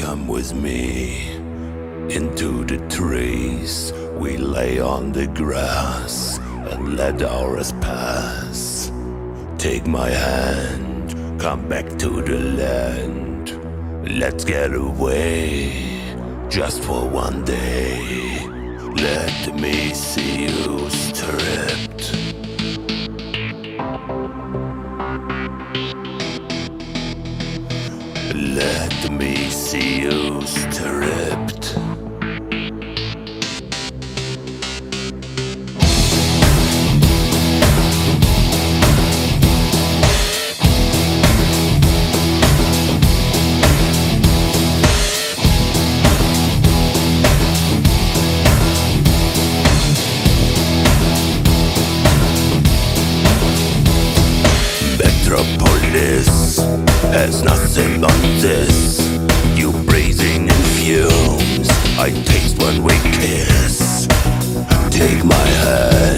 Come with me into the trees. We lay on the grass and let hours pass. Take my hand, come back to the land. Let's get away just for one day. Let me see you stripped. Me see you stripped. Metropolis has nothing but this. Fumes. I taste when we kiss. Take my hand,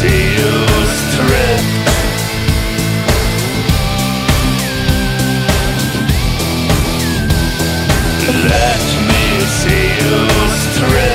see you stripped. Let me see you stripped.